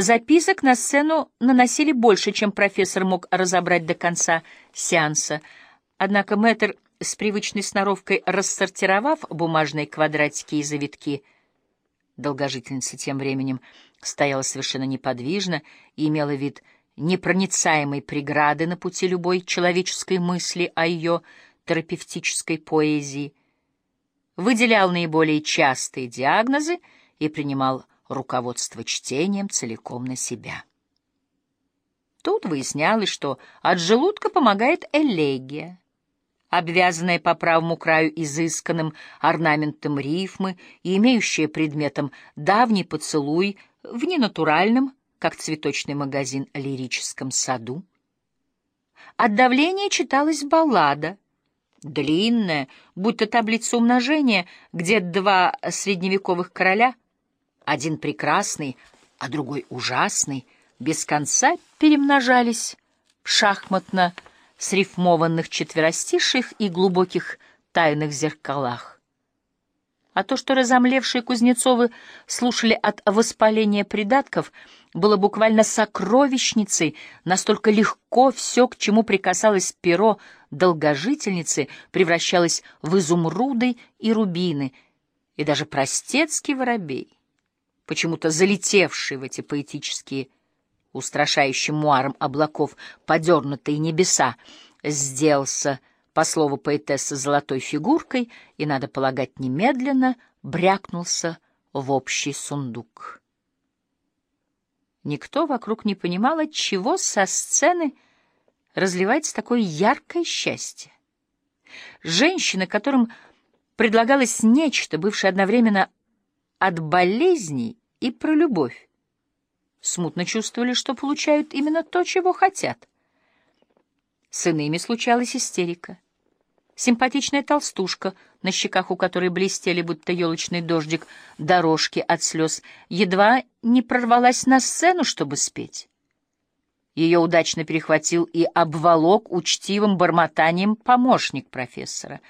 Записок на сцену наносили больше, чем профессор мог разобрать до конца сеанса. Однако мэтр с привычной сноровкой рассортировав бумажные квадратики и завитки, долгожительница тем временем стояла совершенно неподвижно и имела вид непроницаемой преграды на пути любой человеческой мысли о ее терапевтической поэзии, выделял наиболее частые диагнозы и принимал руководство чтением целиком на себя. Тут выяснялось, что от желудка помогает элегия, обвязанная по правому краю изысканным орнаментом рифмы и имеющая предметом давний поцелуй в ненатуральном, как цветочный магазин, лирическом саду. От давления читалась баллада, длинная, будто таблица умножения, где два средневековых короля, один прекрасный, а другой ужасный, без конца перемножались шахматно срифмованных четверостиших и глубоких тайных зеркалах. А то, что разомлевшие Кузнецовы слушали от воспаления придатков, было буквально сокровищницей, настолько легко все, к чему прикасалось перо долгожительницы, превращалось в изумруды и рубины, и даже простецкий воробей, почему-то залетевший в эти поэтические устрашающим муаром облаков подернутые небеса, сделался, по слову поэтессы, золотой фигуркой и, надо полагать, немедленно брякнулся в общий сундук. Никто вокруг не понимал, от чего со сцены разливается такое яркое счастье. Женщины, которым предлагалось нечто, бывшее одновременно от болезней и про любовь, смутно чувствовали, что получают именно то, чего хотят. С иными случалась истерика. Симпатичная толстушка, на щеках у которой блестели, будто елочный дождик, дорожки от слез, едва не прорвалась на сцену, чтобы спеть. Ее удачно перехватил и обволок учтивым бормотанием помощник профессора,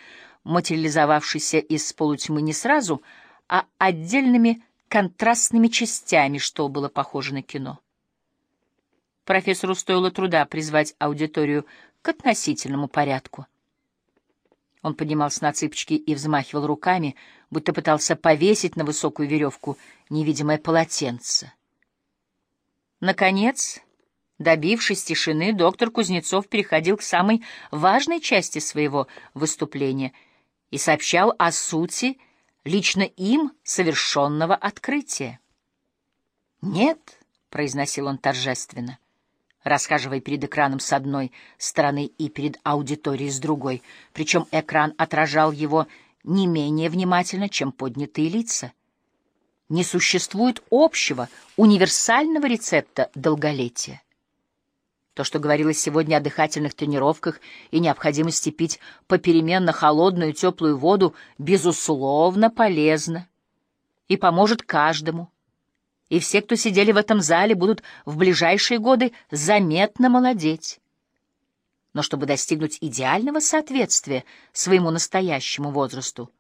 материализовавшийся из полутьмы не сразу, а отдельными контрастными частями, что было похоже на кино. Профессору стоило труда призвать аудиторию к относительному порядку. Он поднимался на цыпочки и взмахивал руками, будто пытался повесить на высокую веревку невидимое полотенце. Наконец, добившись тишины, доктор Кузнецов переходил к самой важной части своего выступления и сообщал о сути лично им совершенного открытия. «Нет», — произносил он торжественно, расхаживая перед экраном с одной стороны и перед аудиторией с другой, причем экран отражал его не менее внимательно, чем поднятые лица. Не существует общего, универсального рецепта долголетия. То, что говорилось сегодня о дыхательных тренировках и необходимости пить попеременно холодную и теплую воду, безусловно, полезно и поможет каждому. И все, кто сидели в этом зале, будут в ближайшие годы заметно молодеть. Но чтобы достигнуть идеального соответствия своему настоящему возрасту,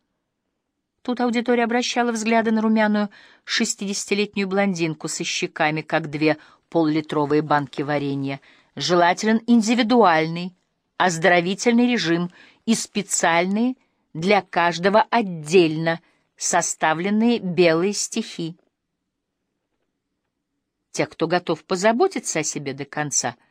Тут аудитория обращала взгляды на румяную шестидесятилетнюю блондинку со щеками, как две поллитровые банки варенья — желателен индивидуальный, оздоровительный режим и специальные для каждого отдельно составленные белые стихи. Тех, кто готов позаботиться о себе до конца —